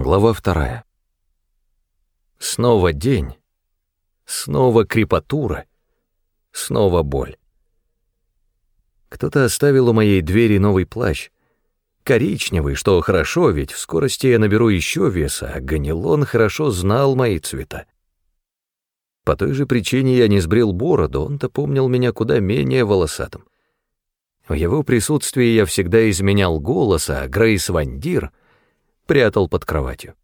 Глава вторая. Снова день, снова крепатура, снова боль. Кто-то оставил у моей двери новый плащ, коричневый, что хорошо, ведь в скорости я наберу еще веса, а Ганилон хорошо знал мои цвета. По той же причине я не сбрил бороду, он-то помнил меня куда менее волосатым. В его присутствии я всегда изменял голос, а Грейс Вандир прятал под кроватью.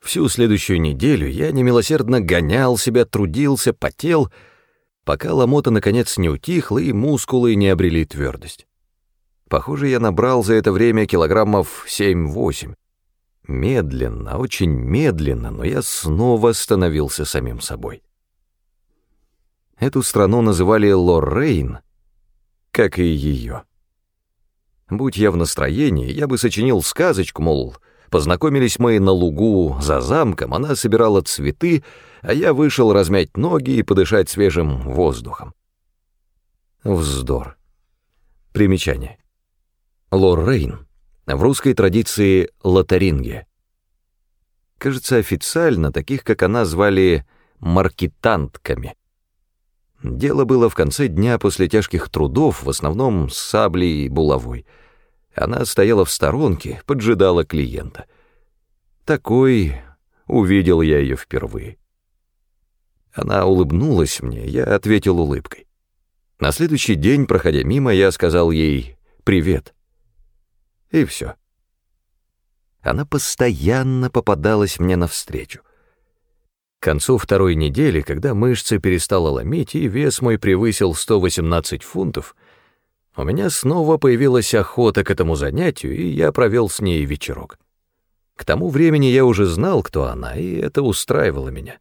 Всю следующую неделю я немилосердно гонял себя, трудился, потел, пока ломота наконец не утихла и мускулы не обрели твердость. Похоже, я набрал за это время килограммов 7-8. Медленно, очень медленно, но я снова становился самим собой. Эту страну называли Лоррейн, как и ее. Будь я в настроении, я бы сочинил сказочку, мол, познакомились мы на лугу за замком, она собирала цветы, а я вышел размять ноги и подышать свежим воздухом. Вздор. Примечание. Лоррейн. В русской традиции лотаринги. Кажется, официально таких, как она, звали маркетантками. Дело было в конце дня после тяжких трудов, в основном с саблей и булавой. Она стояла в сторонке, поджидала клиента. Такой увидел я ее впервые. Она улыбнулась мне, я ответил улыбкой. На следующий день, проходя мимо, я сказал ей «привет». И все. Она постоянно попадалась мне навстречу. К концу второй недели, когда мышцы перестала ломить и вес мой превысил 118 фунтов, у меня снова появилась охота к этому занятию, и я провел с ней вечерок. К тому времени я уже знал, кто она, и это устраивало меня.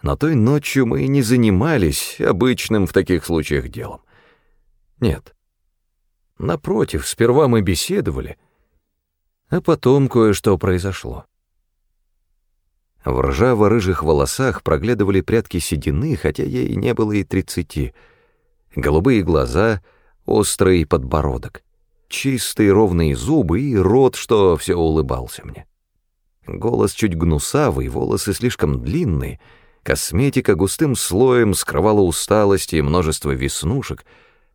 Но той ночью мы не занимались обычным в таких случаях делом. Нет. Напротив, сперва мы беседовали, а потом кое-что произошло. В ржаво-рыжих волосах проглядывали прядки седины, хотя ей не было и тридцати. Голубые глаза, острый подбородок, чистые ровные зубы и рот, что все улыбался мне. Голос чуть гнусавый, волосы слишком длинные, косметика густым слоем скрывала усталость и множество веснушек,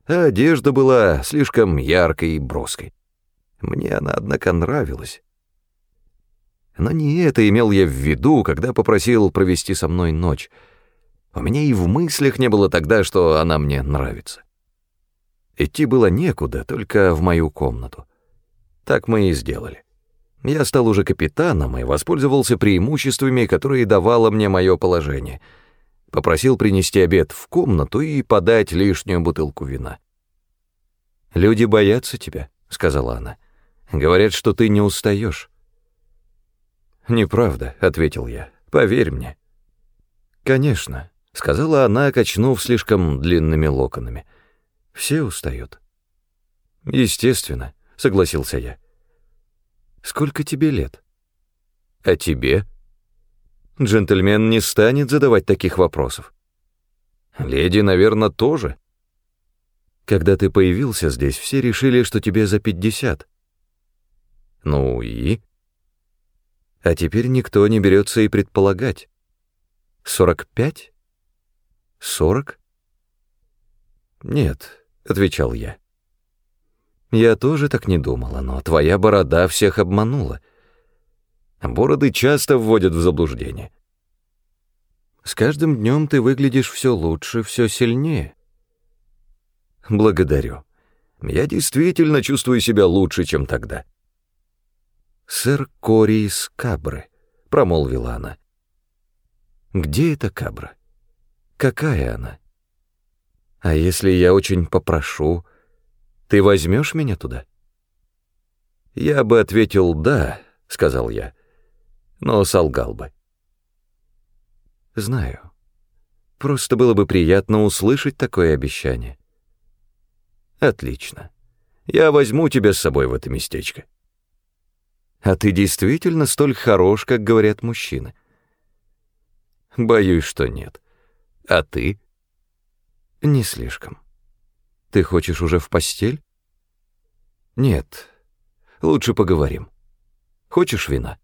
а одежда была слишком яркой и броской. Мне она, однако, нравилась. Но не это имел я в виду, когда попросил провести со мной ночь. У меня и в мыслях не было тогда, что она мне нравится. Идти было некуда, только в мою комнату. Так мы и сделали. Я стал уже капитаном и воспользовался преимуществами, которые давало мне мое положение. Попросил принести обед в комнату и подать лишнюю бутылку вина. «Люди боятся тебя», — сказала она. «Говорят, что ты не устаешь. «Неправда», — ответил я, — «поверь мне». «Конечно», — сказала она, качнув слишком длинными локонами. «Все устают». «Естественно», — согласился я. «Сколько тебе лет?» «А тебе?» Джентльмен не станет задавать таких вопросов. Леди, наверное, тоже. Когда ты появился здесь, все решили, что тебе за пятьдесят. Ну и? А теперь никто не берется и предполагать. Сорок пять? Сорок? Нет, — отвечал я. Я тоже так не думала, но твоя борода всех обманула. Бороды часто вводят в заблуждение. С каждым днем ты выглядишь все лучше, все сильнее. Благодарю. Я действительно чувствую себя лучше, чем тогда. «Сэр Кори из Кабры», — промолвила она. «Где эта Кабра? Какая она? А если я очень попрошу, ты возьмешь меня туда?» «Я бы ответил «да», — сказал я, — «но солгал бы». «Знаю. Просто было бы приятно услышать такое обещание». «Отлично. Я возьму тебя с собой в это местечко». А ты действительно столь хорош, как говорят мужчины? Боюсь, что нет. А ты? Не слишком. Ты хочешь уже в постель? Нет. Лучше поговорим. Хочешь вина?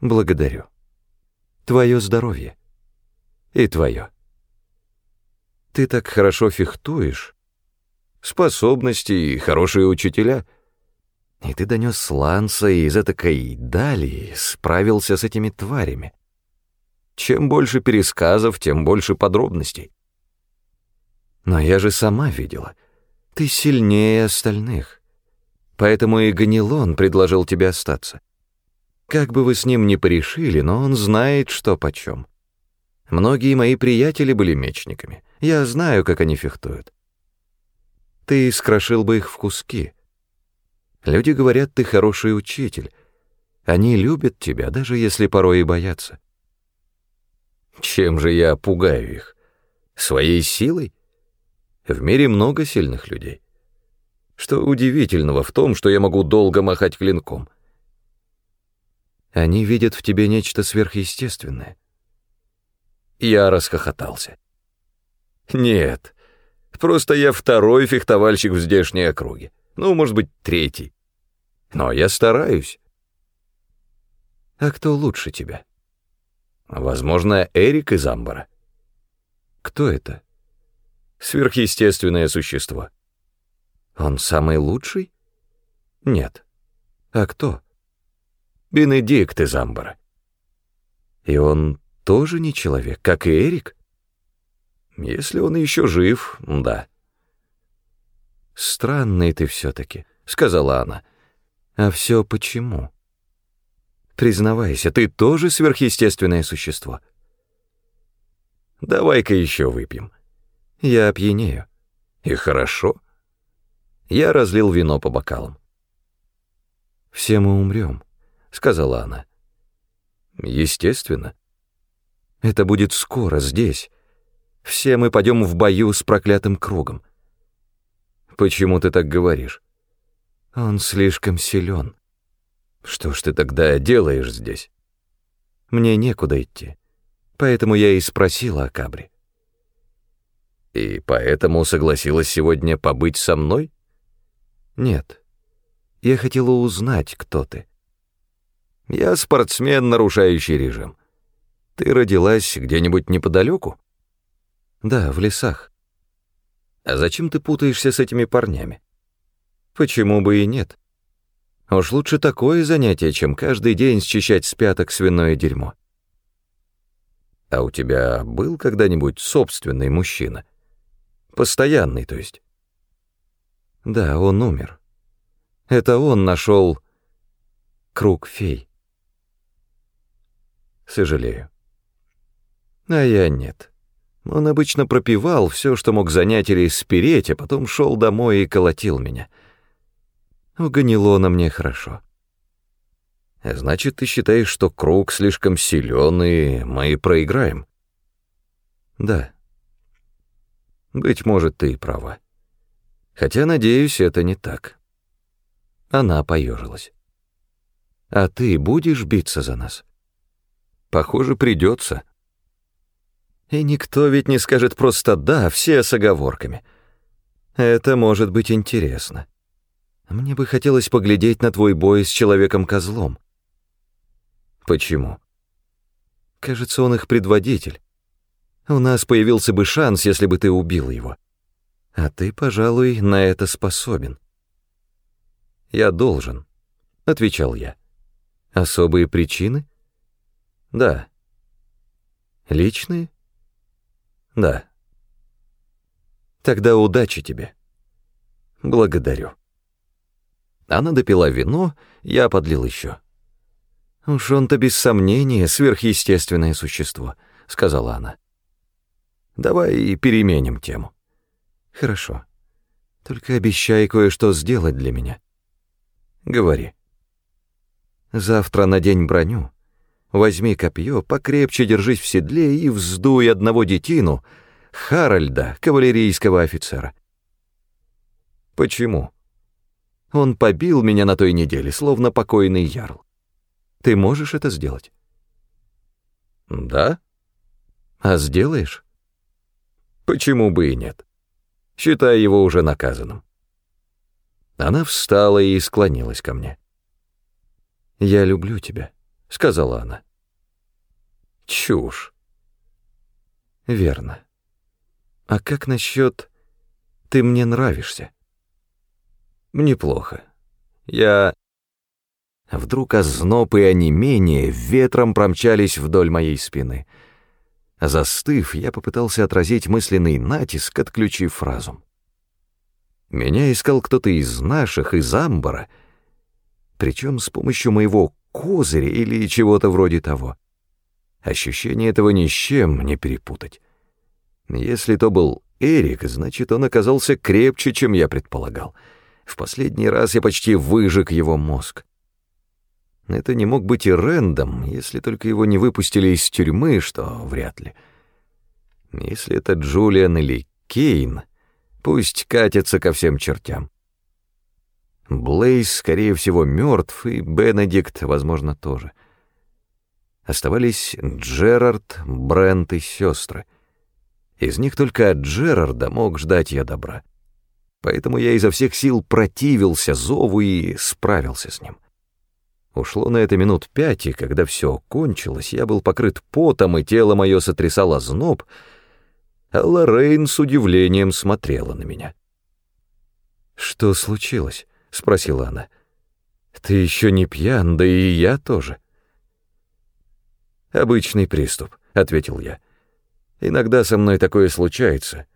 Благодарю. Твое здоровье. И твое. Ты так хорошо фехтуешь. Способности и хорошие учителя. И ты донес сланца из этакой дали, справился с этими тварями. Чем больше пересказов, тем больше подробностей. Но я же сама видела. Ты сильнее остальных. Поэтому и Ганилон предложил тебе остаться. Как бы вы с ним ни порешили, но он знает, что почем. Многие мои приятели были мечниками. Я знаю, как они фехтуют. Ты скрошил бы их в куски. Люди говорят, ты хороший учитель. Они любят тебя, даже если порой и боятся. Чем же я пугаю их? Своей силой? В мире много сильных людей. Что удивительного в том, что я могу долго махать клинком? Они видят в тебе нечто сверхъестественное. Я расхохотался. Нет, просто я второй фехтовальщик в здешней округе. Ну, может быть, третий. Но я стараюсь. А кто лучше тебя? Возможно, Эрик из Амбара. Кто это? Сверхъестественное существо. Он самый лучший? Нет. А кто? Бенедикт из Амбара. И он тоже не человек, как и Эрик? Если он еще жив, да. «Странный ты все-таки», — сказала она. «А все почему?» Признавайся, ты тоже сверхъестественное существо. Давай-ка еще выпьем. Я опьянею. И хорошо. Я разлил вино по бокалам. «Все мы умрем», — сказала она. «Естественно. Это будет скоро, здесь. Все мы пойдем в бою с проклятым кругом». «Почему ты так говоришь?» «Он слишком силен. Что ж ты тогда делаешь здесь? Мне некуда идти, поэтому я и спросила о Кабре. И поэтому согласилась сегодня побыть со мной? Нет. Я хотела узнать, кто ты. Я спортсмен, нарушающий режим. Ты родилась где-нибудь неподалеку? Да, в лесах. А зачем ты путаешься с этими парнями? Почему бы и нет? Уж лучше такое занятие, чем каждый день счищать с пяток свиное дерьмо. А у тебя был когда-нибудь собственный мужчина? Постоянный, то есть? Да, он умер. Это он нашел круг фей. Сожалею. А я нет. Он обычно пропивал все, что мог занять или спереть, а потом шел домой и колотил меня — у Ганилона мне хорошо. Значит, ты считаешь, что круг слишком силен, и мы проиграем? Да. Быть может, ты и права. Хотя, надеюсь, это не так. Она поежилась. А ты будешь биться за нас? Похоже, придется. И никто ведь не скажет просто «да», все с оговорками. Это может быть интересно. Мне бы хотелось поглядеть на твой бой с человеком-козлом. Почему? Кажется, он их предводитель. У нас появился бы шанс, если бы ты убил его. А ты, пожалуй, на это способен. Я должен, — отвечал я. Особые причины? Да. Личные? Да. Тогда удачи тебе. Благодарю. Она допила вино, я подлил еще. «Уж он-то без сомнения сверхъестественное существо», — сказала она. «Давай переменим тему». «Хорошо. Только обещай кое-что сделать для меня». «Говори». «Завтра надень броню, возьми копье, покрепче держись в седле и вздуй одного детину, Харальда, кавалерийского офицера». «Почему?» Он побил меня на той неделе, словно покойный ярл. Ты можешь это сделать? Да? А сделаешь? Почему бы и нет? Считай его уже наказанным. Она встала и склонилась ко мне. «Я люблю тебя», — сказала она. «Чушь». «Верно. А как насчет «ты мне нравишься»?» «Неплохо. Я...» Вдруг озноб и онемение ветром промчались вдоль моей спины. Застыв, я попытался отразить мысленный натиск, отключив разум. Меня искал кто-то из наших, из Амбара, причем с помощью моего козыря или чего-то вроде того. Ощущение этого ни с чем не перепутать. Если то был Эрик, значит, он оказался крепче, чем я предполагал. В последний раз я почти выжег его мозг. Это не мог быть и Рэндом, если только его не выпустили из тюрьмы, что вряд ли. Если это Джулиан или Кейн, пусть катятся ко всем чертям. Блейз, скорее всего, мертв, и Бенедикт, возможно, тоже. Оставались Джерард, Брент и сестры. Из них только Джерарда мог ждать я добра. Поэтому я изо всех сил противился зову и справился с ним. Ушло на это минут пять, и когда все кончилось, я был покрыт потом, и тело мое сотрясало зноб, а Лоррейн с удивлением смотрела на меня. «Что случилось?» — спросила она. «Ты еще не пьян, да и я тоже». «Обычный приступ», — ответил я. «Иногда со мной такое случается.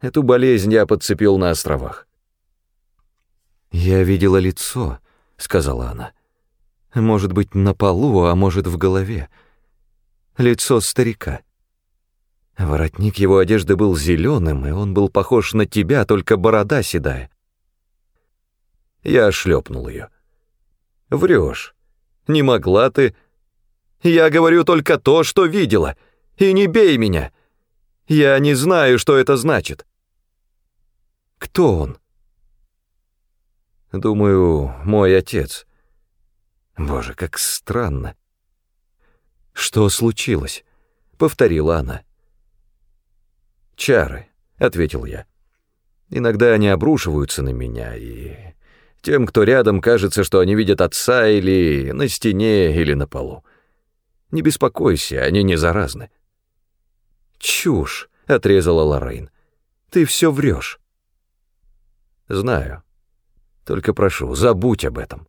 Эту болезнь я подцепил на островах». «Я видела лицо», — сказала она. Может быть, на полу, а может, в голове. Лицо старика. Воротник его одежды был зеленым, и он был похож на тебя, только борода седая. Я шлепнул ее. Врешь. Не могла ты. Я говорю только то, что видела. И не бей меня. Я не знаю, что это значит. Кто он? Думаю, мой отец. Боже, как странно. Что случилось? Повторила она. Чары, ответил я. Иногда они обрушиваются на меня, и тем, кто рядом, кажется, что они видят отца или на стене, или на полу. Не беспокойся, они не заразны. Чушь, отрезала Лоррейн. Ты все врешь. Знаю. Только прошу, забудь об этом.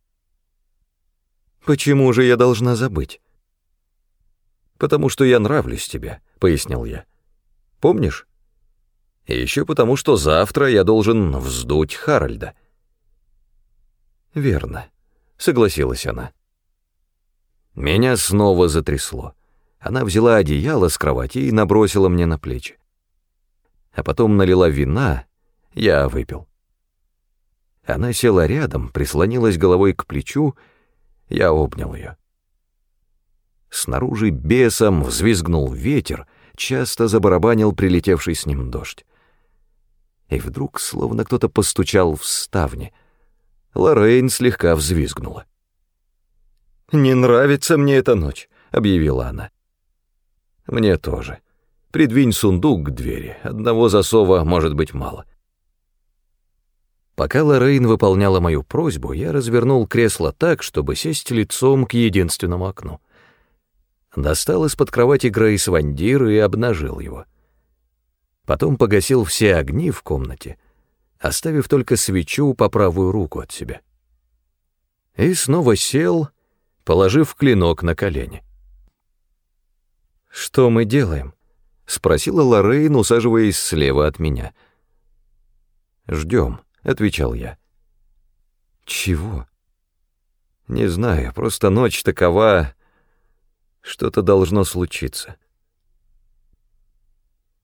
«Почему же я должна забыть?» «Потому что я нравлюсь тебе», — пояснил я. «Помнишь?» «И еще потому, что завтра я должен вздуть Харальда». «Верно», — согласилась она. Меня снова затрясло. Она взяла одеяло с кровати и набросила мне на плечи. А потом налила вина, я выпил. Она села рядом, прислонилась головой к плечу я обнял ее. Снаружи бесом взвизгнул ветер, часто забарабанил прилетевший с ним дождь. И вдруг, словно кто-то постучал в ставни, Лоррейн слегка взвизгнула. «Не нравится мне эта ночь», — объявила она. «Мне тоже. Придвинь сундук к двери, одного засова может быть мало». Пока Лоррейн выполняла мою просьбу, я развернул кресло так, чтобы сесть лицом к единственному окну. Достал из-под кровати Грейс Вандир и обнажил его. Потом погасил все огни в комнате, оставив только свечу по правую руку от себя. И снова сел, положив клинок на колени. «Что мы делаем?» — спросила Лоррейн, усаживаясь слева от меня. «Ждем», отвечал я. Чего? Не знаю, просто ночь такова, что-то должно случиться.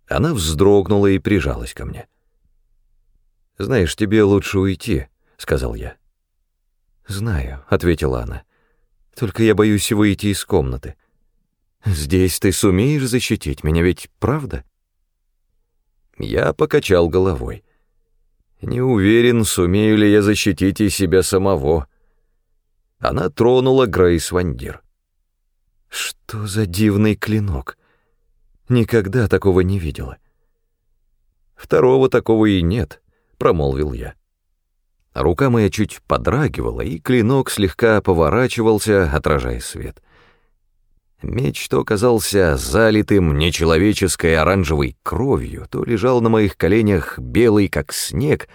Она вздрогнула и прижалась ко мне. «Знаешь, тебе лучше уйти», — сказал я. «Знаю», — ответила она. «Только я боюсь выйти из комнаты. Здесь ты сумеешь защитить меня, ведь правда?» Я покачал головой. Не уверен, сумею ли я защитить и себя самого. Она тронула Грейс Вандир. Что за дивный клинок? Никогда такого не видела. Второго такого и нет, промолвил я. Рука моя чуть подрагивала, и клинок слегка поворачивался, отражая свет. Меч то оказался залитым нечеловеческой оранжевой кровью, то лежал на моих коленях белый, как снег,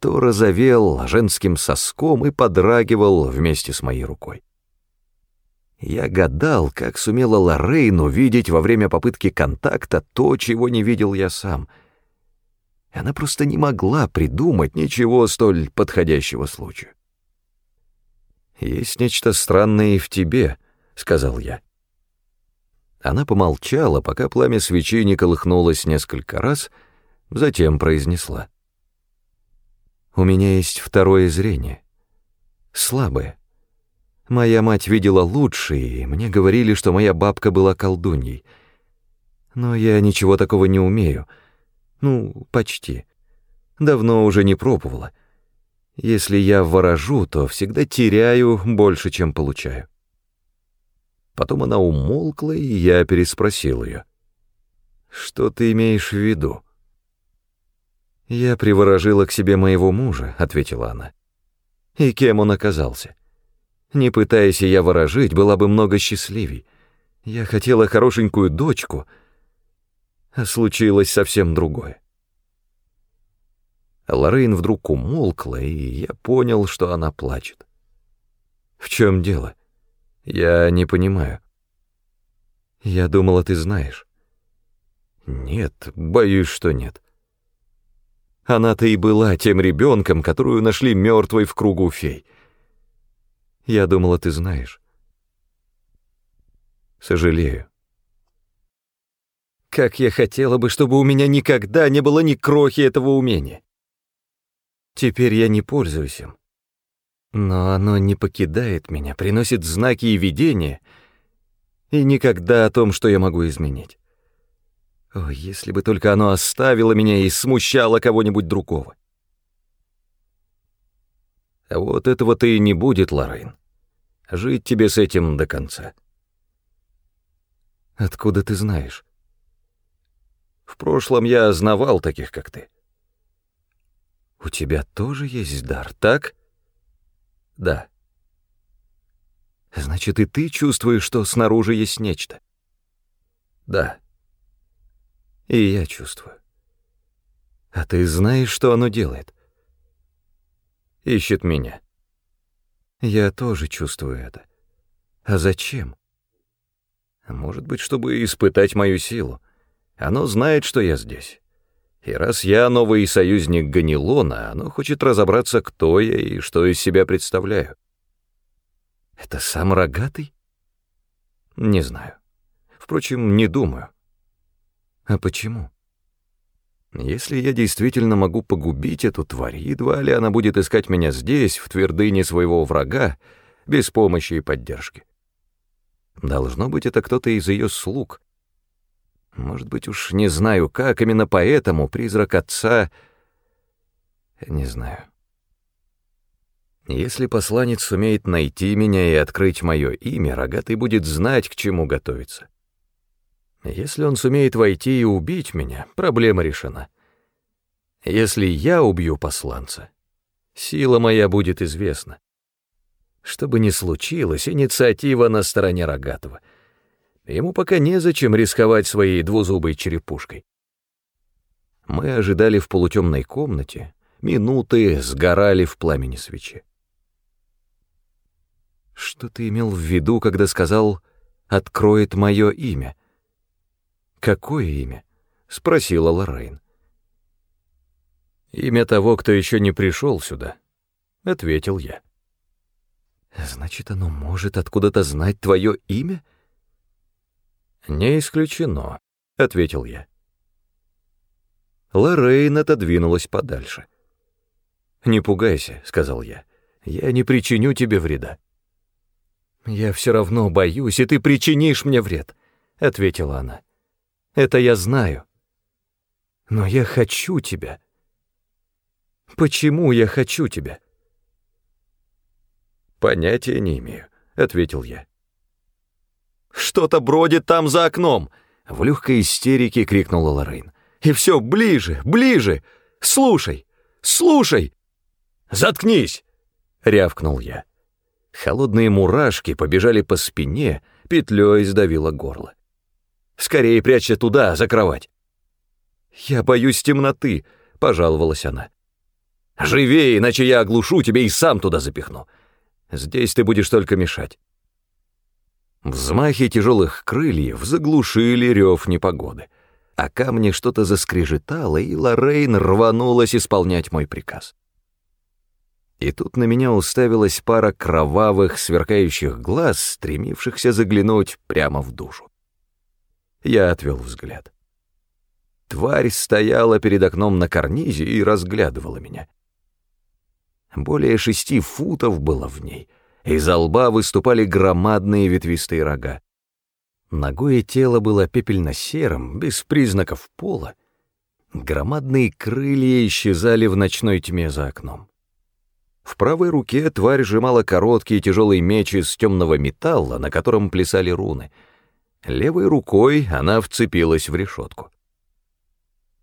то разовел женским соском и подрагивал вместе с моей рукой. Я гадал, как сумела Лоррейн увидеть во время попытки контакта то, чего не видел я сам. Она просто не могла придумать ничего столь подходящего случая. «Есть нечто странное и в тебе», — сказал я. Она помолчала, пока пламя свечи не колыхнулось несколько раз, затем произнесла. «У меня есть второе зрение. Слабое. Моя мать видела лучше, и мне говорили, что моя бабка была колдуньей. Но я ничего такого не умею. Ну, почти. Давно уже не пробовала. Если я ворожу, то всегда теряю больше, чем получаю. Потом она умолкла, и я переспросил ее. «Что ты имеешь в виду?» «Я приворожила к себе моего мужа», — ответила она. «И кем он оказался? Не пытаясь я ворожить, была бы много счастливей. Я хотела хорошенькую дочку, случилось совсем другое». Лоррейн вдруг умолкла, и я понял, что она плачет. «В чем дело?» Я не понимаю. Я думала, ты знаешь. Нет, боюсь, что нет. Она-то и была тем ребенком, которую нашли мертвой в кругу фей. Я думала, ты знаешь. Сожалею. Как я хотела бы, чтобы у меня никогда не было ни крохи этого умения. Теперь я не пользуюсь им. Но оно не покидает меня, приносит знаки и видения, и никогда о том, что я могу изменить. О, если бы только оно оставило меня и смущало кого-нибудь другого. А вот этого-то и не будет, Лоррейн. Жить тебе с этим до конца. Откуда ты знаешь? В прошлом я знавал таких, как ты. У тебя тоже есть дар, так? — да. Значит, и ты чувствуешь, что снаружи есть нечто? Да. И я чувствую. А ты знаешь, что оно делает? Ищет меня. Я тоже чувствую это. А зачем? Может быть, чтобы испытать мою силу. Оно знает, что я здесь. И раз я новый союзник Ганилона, оно хочет разобраться, кто я и что из себя представляю. Это сам рогатый? Не знаю. Впрочем, не думаю. А почему? Если я действительно могу погубить эту тварь, едва ли она будет искать меня здесь, в твердыне своего врага, без помощи и поддержки. Должно быть, это кто-то из ее слуг, может быть, уж не знаю как, именно поэтому призрак отца... Не знаю. Если посланец сумеет найти меня и открыть мое имя, рогатый будет знать, к чему готовиться. Если он сумеет войти и убить меня, проблема решена. Если я убью посланца, сила моя будет известна. Что бы ни случилось, инициатива на стороне рогатого — Ему пока незачем рисковать своей двузубой черепушкой. Мы ожидали в полутемной комнате, минуты сгорали в пламени свечи. Что ты имел в виду, когда сказал «откроет мое имя»? Какое имя? — спросила Лоррейн. «Имя того, кто еще не пришел сюда», — ответил я. «Значит, оно может откуда-то знать твое имя?» «Не исключено», — ответил я. Лоррейн отодвинулась подальше. «Не пугайся», — сказал я. «Я не причиню тебе вреда». «Я все равно боюсь, и ты причинишь мне вред», — ответила она. «Это я знаю. Но я хочу тебя. Почему я хочу тебя?» «Понятия не имею», — ответил я. Что-то бродит там за окном!» В легкой истерике крикнула Лоррейн. «И все ближе, ближе! Слушай! Слушай!» «Заткнись!» — рявкнул я. Холодные мурашки побежали по спине, петлей сдавило горло. «Скорее прячься туда, за кровать!» «Я боюсь темноты», — пожаловалась она. «Живее, иначе я оглушу тебя и сам туда запихну. Здесь ты будешь только мешать». Взмахи тяжелых крыльев заглушили рев непогоды, а камни что-то заскрежетало, и Лоррейн рванулась исполнять мой приказ. И тут на меня уставилась пара кровавых, сверкающих глаз, стремившихся заглянуть прямо в душу. Я отвел взгляд. Тварь стояла перед окном на карнизе и разглядывала меня. Более шести футов было в ней — из лба выступали громадные ветвистые рога. Ногое тело было пепельно-серым, без признаков пола. Громадные крылья исчезали в ночной тьме за окном. В правой руке тварь сжимала короткий тяжелый меч из темного металла, на котором плясали руны. Левой рукой она вцепилась в решетку.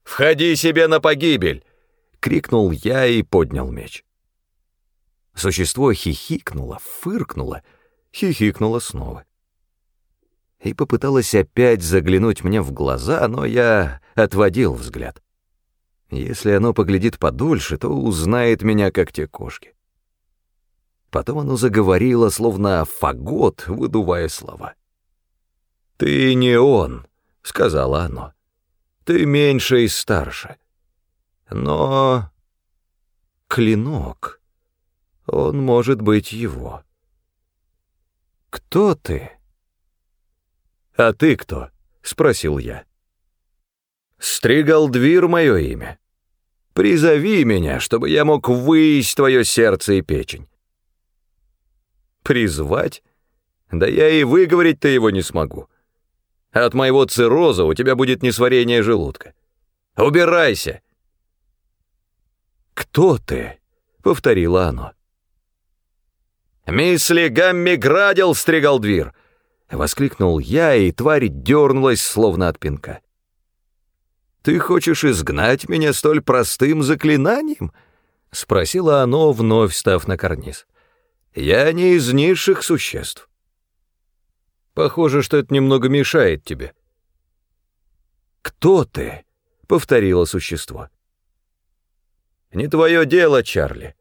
«Входи себе на погибель!» — крикнул я и поднял меч. Существо хихикнуло, фыркнуло, хихикнуло снова. И попыталось опять заглянуть мне в глаза, но я отводил взгляд. Если оно поглядит подольше, то узнает меня, как те кошки. Потом оно заговорило, словно фагот, выдувая слова. «Ты не он», — сказала оно. «Ты меньше и старше. Но клинок...» Он может быть его. «Кто ты?» «А ты кто?» — спросил я. «Стригалдвир мое имя. Призови меня, чтобы я мог выесть твое сердце и печень». «Призвать? Да я и выговорить-то его не смогу. От моего цирроза у тебя будет несварение желудка. Убирайся!» «Кто ты?» — повторило оно. «Мисли Гамми Градил, Стригалдвир!» — воскликнул я, и тварь дернулась, словно от пинка. «Ты хочешь изгнать меня столь простым заклинанием?» — спросила оно, вновь став на карниз. «Я не из низших существ». «Похоже, что это немного мешает тебе». «Кто ты?» — повторило существо. «Не твое дело, Чарли.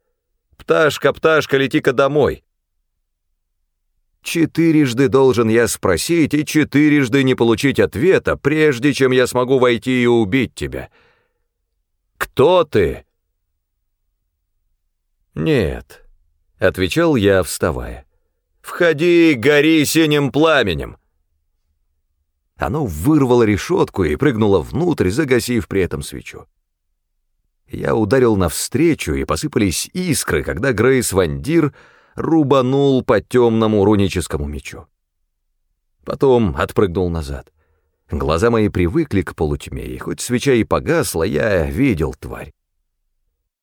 Пташка, пташка, лети-ка домой. Четырежды должен я спросить и четырежды не получить ответа, прежде чем я смогу войти и убить тебя. Кто ты? Нет, — отвечал я, вставая. Входи, гори синим пламенем. Оно вырвало решетку и прыгнуло внутрь, загасив при этом свечу. Я ударил навстречу, и посыпались искры, когда Грейс Вандир рубанул по темному руническому мечу. Потом отпрыгнул назад. Глаза мои привыкли к полутьме, и хоть свеча и погасла, я видел тварь.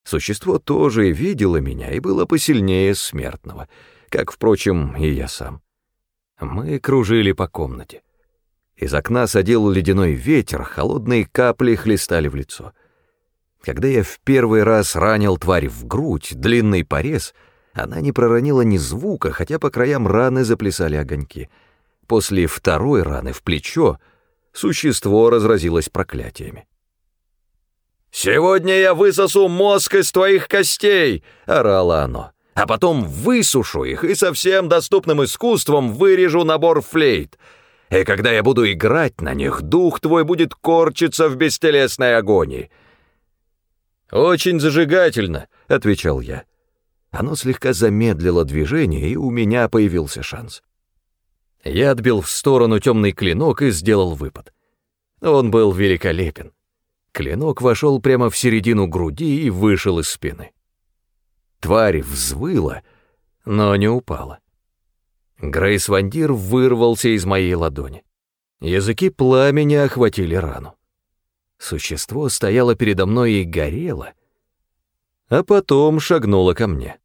Существо тоже видело меня и было посильнее смертного, как, впрочем, и я сам. Мы кружили по комнате. Из окна садил ледяной ветер, холодные капли хлестали в лицо. Когда я в первый раз ранил тварь в грудь, длинный порез — она не проронила ни звука, хотя по краям раны заплясали огоньки. После второй раны в плечо существо разразилось проклятиями. «Сегодня я высосу мозг из твоих костей!» — орало оно. «А потом высушу их и совсем доступным искусством вырежу набор флейт. И когда я буду играть на них, дух твой будет корчиться в бестелесной агонии». «Очень зажигательно», — отвечал я. Оно слегка замедлило движение, и у меня появился шанс. Я отбил в сторону темный клинок и сделал выпад. Он был великолепен. Клинок вошел прямо в середину груди и вышел из спины. Тварь взвыла, но не упала. Грейс Вандир вырвался из моей ладони. Языки пламени охватили рану. Существо стояло передо мной и горело, а потом шагнуло ко мне.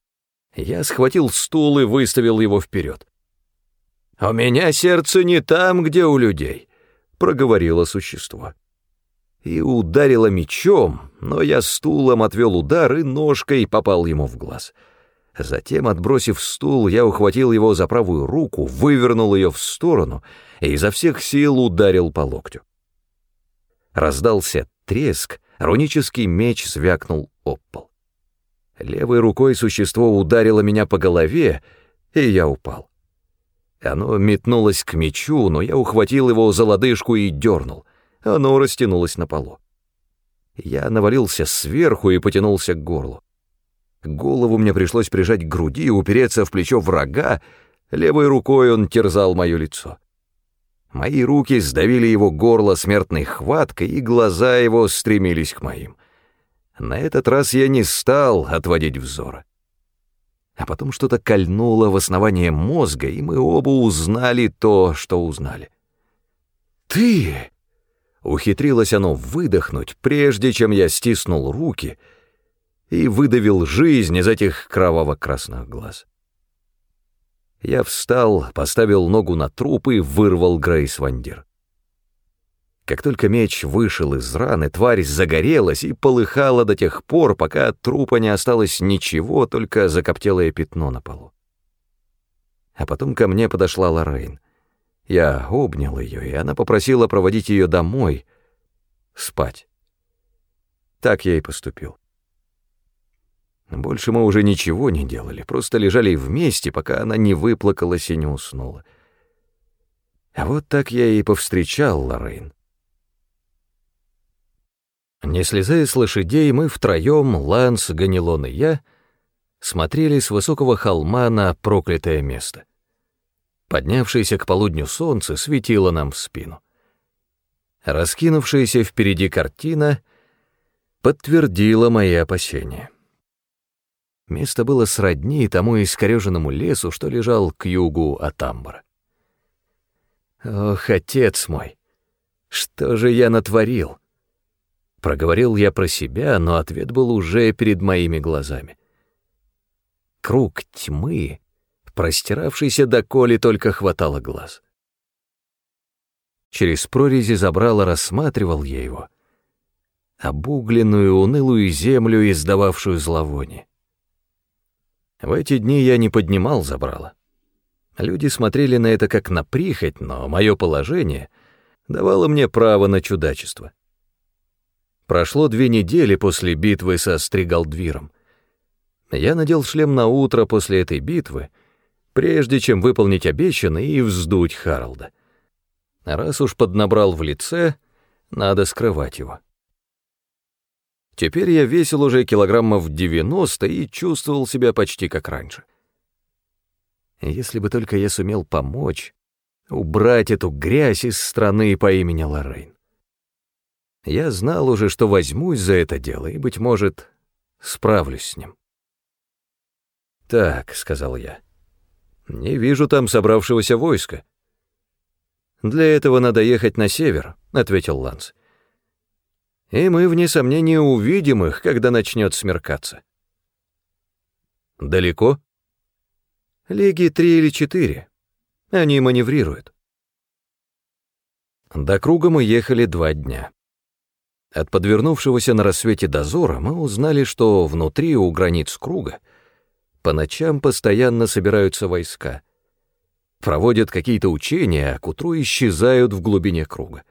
Я схватил стул и выставил его вперед. «У меня сердце не там, где у людей», — проговорило существо. и ударила мечом, но я стулом отвел удар и ножкой попал ему в глаз. Затем, отбросив стул, я ухватил его за правую руку, вывернул ее в сторону и изо всех сил ударил по локтю. Раздался треск, рунический меч звякнул об пол. Левой рукой существо ударило меня по голове, и я упал. Оно метнулось к мечу, но я ухватил его за лодыжку и дернул. Оно растянулось на полу. Я навалился сверху и потянулся к горлу. Голову мне пришлось прижать к груди и упереться в плечо врага, левой рукой он терзал мое лицо. Мои руки сдавили его горло смертной хваткой, и глаза его стремились к моим. На этот раз я не стал отводить взора. А потом что-то кольнуло в основание мозга, и мы оба узнали то, что узнали. «Ты!» Ухитрилось оно выдохнуть, прежде чем я стиснул руки и выдавил жизнь из этих кроваво-красных глаз. Я встал, поставил ногу на труп и вырвал Грейс Вандир. Как только меч вышел из раны, тварь загорелась и полыхала до тех пор, пока от трупа не осталось ничего, только закоптелое пятно на полу. А потом ко мне подошла Лоррейн. Я обнял ее, и она попросила проводить ее домой, спать. Так я и поступил. Больше мы уже ничего не делали, просто лежали вместе, пока она не выплакалась и не уснула. А вот так я и повстречал Лоррейн. Не слезая с лошадей, мы втроем, Ланс, Ганилон и я, смотрели с высокого холма на проклятое место. Поднявшееся к полудню солнце светило нам в спину. Раскинувшаяся впереди картина подтвердила мои опасения. Место было сродни тому искореженному лесу, что лежал к югу от Амбара. «Ох, отец мой, что же я натворил?» Проговорил я про себя, но ответ был уже перед моими глазами. Круг тьмы простиравшийся доколе только хватало глаз. Через прорези забрала рассматривал я его, обугленную унылую землю, издававшую зловоние. В эти дни я не поднимал забрала. Люди смотрели на это как на прихоть, но мое положение давало мне право на чудачество. Прошло две недели после битвы со Стригалдвиром. Я надел шлем на утро после этой битвы прежде чем выполнить обещанное и вздуть Харалда. Раз уж поднабрал в лице, надо скрывать его. Теперь я весил уже килограммов 90 и чувствовал себя почти как раньше. Если бы только я сумел помочь, убрать эту грязь из страны по имени Лоррейн. Я знал уже, что возьмусь за это дело и, быть может, справлюсь с ним. «Так», — сказал я, — не вижу там собравшегося войска. Для этого надо ехать на север, ответил Ланс. И мы, вне сомнения, увидим их, когда начнет смеркаться. Далеко? Лиги три или четыре. Они маневрируют. До круга мы ехали два дня. От подвернувшегося на рассвете дозора мы узнали, что внутри у границ круга по ночам постоянно собираются войска. Проводят какие-то учения, а к утру исчезают в глубине круга.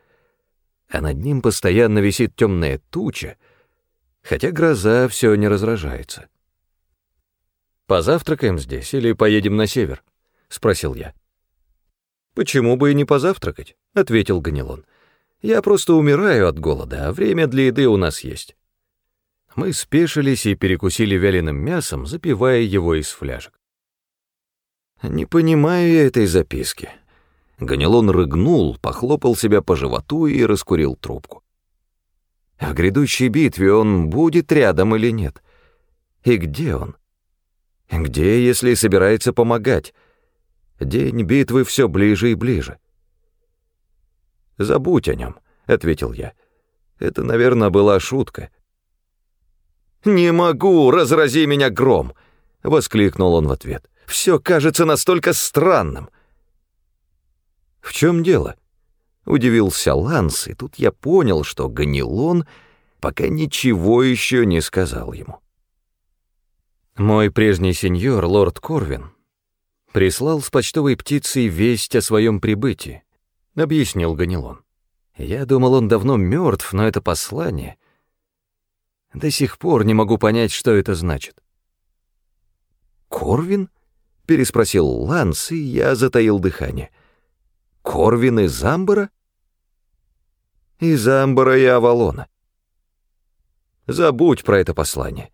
А над ним постоянно висит темная туча, хотя гроза все не разражается. «Позавтракаем здесь или поедем на север?» — спросил я. «Почему бы и не позавтракать?» — ответил Ганилон. «Я просто умираю от голода, а время для еды у нас есть». Мы спешились и перекусили вяленым мясом, запивая его из фляжек. «Не понимаю я этой записки». Ганилон рыгнул, похлопал себя по животу и раскурил трубку. В грядущей битве он будет рядом или нет? И где он? Где, если собирается помогать? День битвы все ближе и ближе. «Забудь о нем», — ответил я. «Это, наверное, была шутка». «Не могу, разрази меня гром!» — воскликнул он в ответ. «Все кажется настолько странным». «В чем дело?» Удивился Ланс, и тут я понял, что Ганилон пока ничего еще не сказал ему. Мой прежний сеньор, лорд Корвин, прислал с почтовой птицей весть о своем прибытии, объяснил Ганилон. Я думал, он давно мертв, но это послание... До сих пор не могу понять, что это значит. «Корвин?» — переспросил Ланс, и я затаил дыхание. «Корвин из Амбара?» «Из Амбара и Авалона». «Забудь про это послание».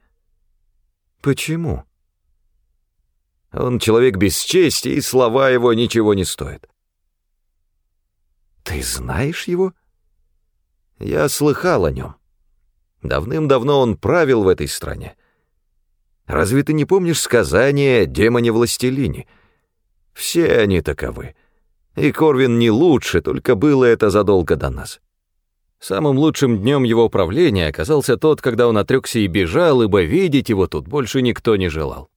«Почему?» «Он человек без чести, и слова его ничего не стоят». «Ты знаешь его?» «Я слыхал о нем. Давным-давно он правил в этой стране». Разве ты не помнишь сказания о демоне-властелине? Все они таковы. И Корвин не лучше, только было это задолго до нас. Самым лучшим днем его правления оказался тот, когда он отрекся и бежал, ибо видеть его тут больше никто не желал.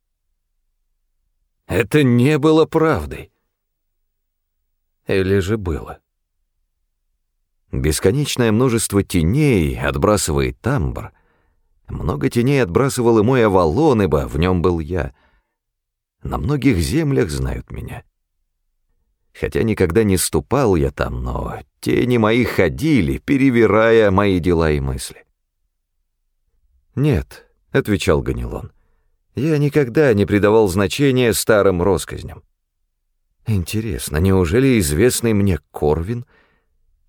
Это не было правдой. Или же было? Бесконечное множество теней отбрасывает тамбр, много теней отбрасывал и мой Авалон, ибо в нем был я. На многих землях знают меня. Хотя никогда не ступал я там, но тени мои ходили, перевирая мои дела и мысли. «Нет», — отвечал Ганилон, — «я никогда не придавал значения старым россказням. Интересно, неужели известный мне Корвин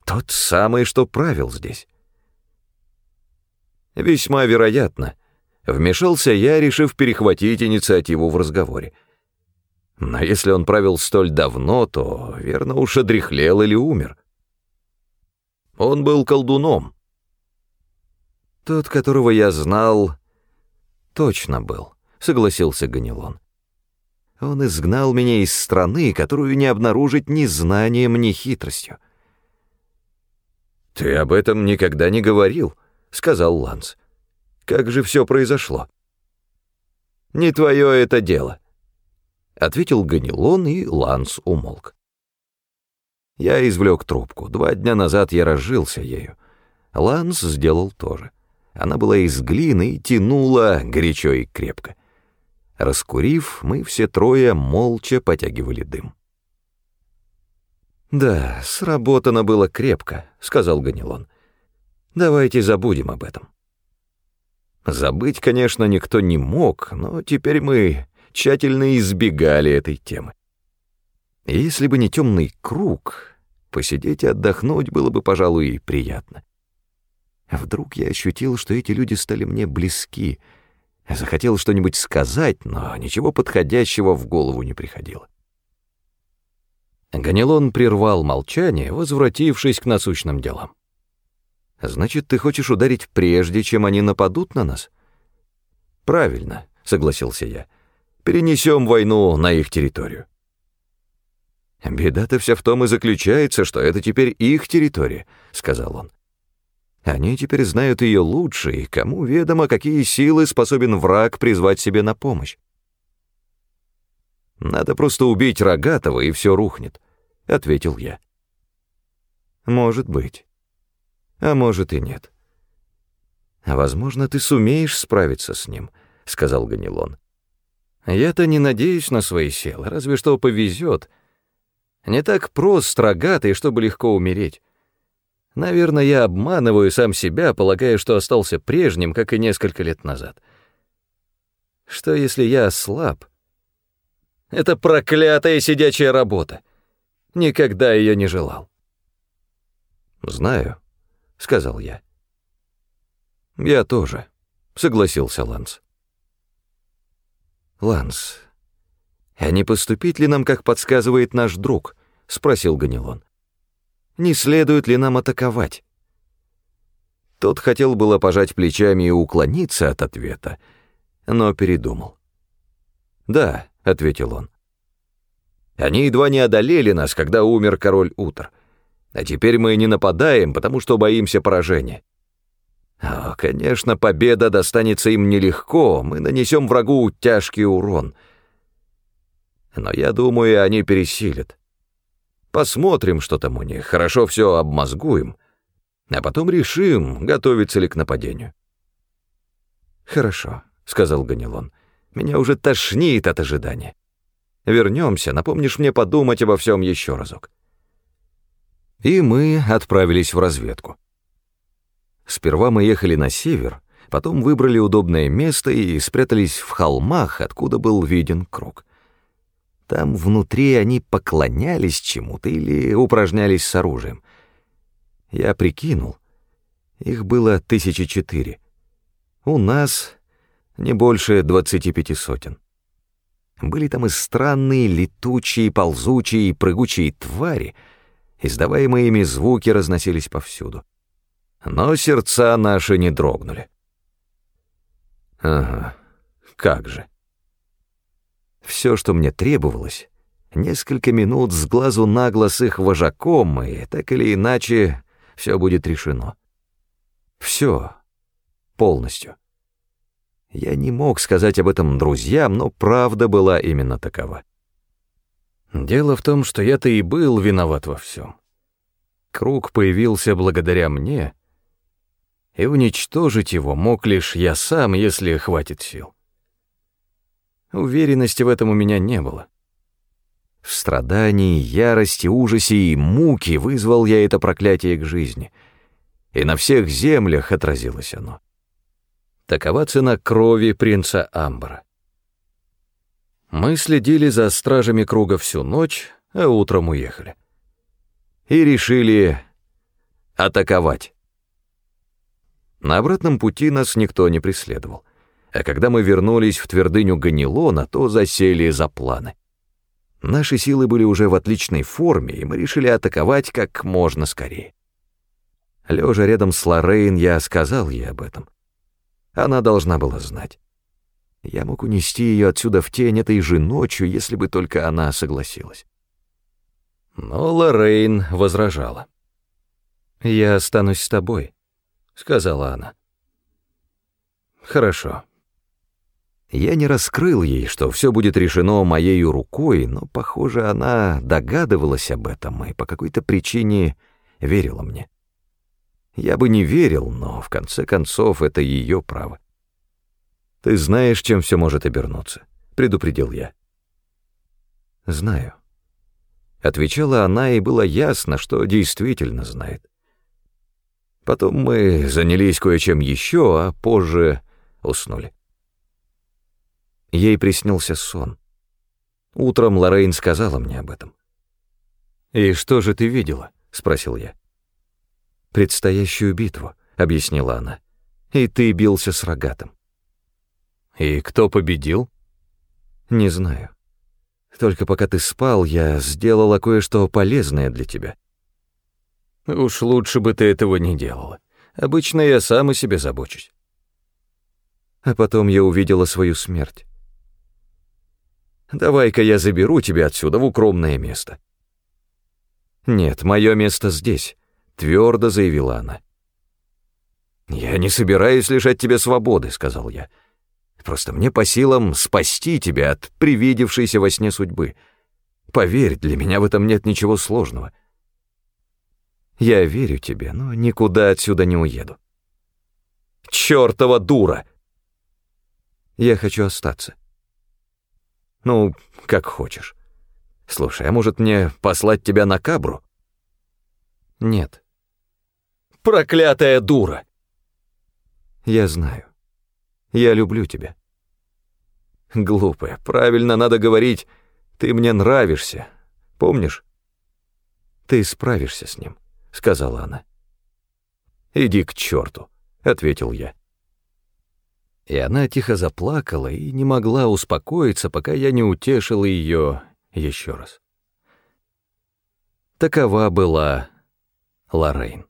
тот самый, что правил здесь?» Весьма вероятно. Вмешался я, решив перехватить инициативу в разговоре. Но если он правил столь давно, то, верно, уж одряхлел или умер. Он был колдуном. Тот, которого я знал, точно был, согласился Ганилон. Он изгнал меня из страны, которую не обнаружить ни знанием, ни хитростью. «Ты об этом никогда не говорил», — сказал Ланс. «Как же все произошло?» «Не твое это дело», — ответил Ганилон, и Ланс умолк. Я извлек трубку. Два дня назад я разжился ею. Ланс сделал то же. Она была из глины и тянула горячо и крепко. Раскурив, мы все трое молча потягивали дым. «Да, сработано было крепко», — сказал Ганилон. Давайте забудем об этом. Забыть, конечно, никто не мог, но теперь мы тщательно избегали этой темы. если бы не темный круг, посидеть и отдохнуть было бы, пожалуй, и приятно. Вдруг я ощутил, что эти люди стали мне близки, захотел что-нибудь сказать, но ничего подходящего в голову не приходило. Ганилон прервал молчание, возвратившись к насущным делам. Значит, ты хочешь ударить прежде, чем они нападут на нас? Правильно, согласился я. Перенесем войну на их территорию. Беда-то вся в том и заключается, что это теперь их территория, сказал он. Они теперь знают ее лучше, и кому ведомо, какие силы способен враг призвать себе на помощь. Надо просто убить Рогатого, и все рухнет, ответил я. Может быть а может и нет. «Возможно, ты сумеешь справиться с ним», — сказал Ганилон. «Я-то не надеюсь на свои силы, разве что повезет. Не так прост рогатый, чтобы легко умереть. Наверное, я обманываю сам себя, полагая, что остался прежним, как и несколько лет назад. Что если я слаб? Это проклятая сидячая работа. Никогда ее не желал. Знаю, — сказал я. «Я тоже», — согласился Ланс. «Ланс, а не поступить ли нам, как подсказывает наш друг?» — спросил Ганилон. «Не следует ли нам атаковать?» Тот хотел было пожать плечами и уклониться от ответа, но передумал. «Да», — ответил он. «Они едва не одолели нас, когда умер король Утр. А теперь мы не нападаем, потому что боимся поражения. О, конечно, победа достанется им нелегко, мы нанесем врагу тяжкий урон. Но я думаю, они пересилят. Посмотрим, что там у них, хорошо все обмозгуем, а потом решим, готовится ли к нападению. «Хорошо», — сказал Ганилон. «Меня уже тошнит от ожидания. Вернемся, напомнишь мне подумать обо всем еще разок». И мы отправились в разведку. Сперва мы ехали на север, потом выбрали удобное место и спрятались в холмах, откуда был виден круг. Там внутри они поклонялись чему-то или упражнялись с оружием. Я прикинул, их было тысячи четыре. У нас не больше двадцати пяти сотен. Были там и странные летучие, ползучие и прыгучие твари, издаваемые ими звуки разносились повсюду. Но сердца наши не дрогнули. Ага, как же. Все, что мне требовалось, несколько минут с глазу на глаз их вожаком, и так или иначе все будет решено. Все. Полностью. Я не мог сказать об этом друзьям, но правда была именно такова. Дело в том, что я-то и был виноват во всем. Круг появился благодаря мне, и уничтожить его мог лишь я сам, если хватит сил. Уверенности в этом у меня не было. В страдании, ярости, ужасе и муке вызвал я это проклятие к жизни, и на всех землях отразилось оно. Такова цена крови принца Амбра. Мы следили за стражами круга всю ночь, а утром уехали. И решили атаковать. На обратном пути нас никто не преследовал а когда мы вернулись в твердыню Ганилона, то засели за планы. Наши силы были уже в отличной форме, и мы решили атаковать как можно скорее. Лежа рядом с Лоррейн, я сказал ей об этом. Она должна была знать. Я мог унести ее отсюда в тень этой же ночью, если бы только она согласилась. Но Лоррейн возражала. «Я останусь с тобой», — сказала она. «Хорошо», я не раскрыл ей, что все будет решено моей рукой, но, похоже, она догадывалась об этом и по какой-то причине верила мне. Я бы не верил, но, в конце концов, это ее право. «Ты знаешь, чем все может обернуться», — предупредил я. «Знаю». Отвечала она, и было ясно, что действительно знает. Потом мы занялись кое-чем еще, а позже уснули. Ей приснился сон. Утром Лоррейн сказала мне об этом. «И что же ты видела?» — спросил я. «Предстоящую битву», — объяснила она. «И ты бился с рогатом». «И кто победил?» «Не знаю. Только пока ты спал, я сделала кое-что полезное для тебя». «Уж лучше бы ты этого не делала. Обычно я сам о себе забочусь». А потом я увидела свою смерть. Давай-ка я заберу тебя отсюда в укромное место». «Нет, мое место здесь», — твердо заявила она. «Я не собираюсь лишать тебе свободы», — сказал я. «Просто мне по силам спасти тебя от привидевшейся во сне судьбы. Поверь, для меня в этом нет ничего сложного. Я верю тебе, но никуда отсюда не уеду». «Чёртова дура!» «Я хочу остаться. Ну, как хочешь. Слушай, а может мне послать тебя на Кабру? Нет. Проклятая дура! Я знаю. Я люблю тебя. Глупая, правильно надо говорить, ты мне нравишься. Помнишь? Ты справишься с ним, сказала она. Иди к черту, ответил я. И она тихо заплакала и не могла успокоиться, пока я не утешил ее еще раз. Такова была Лоррейн.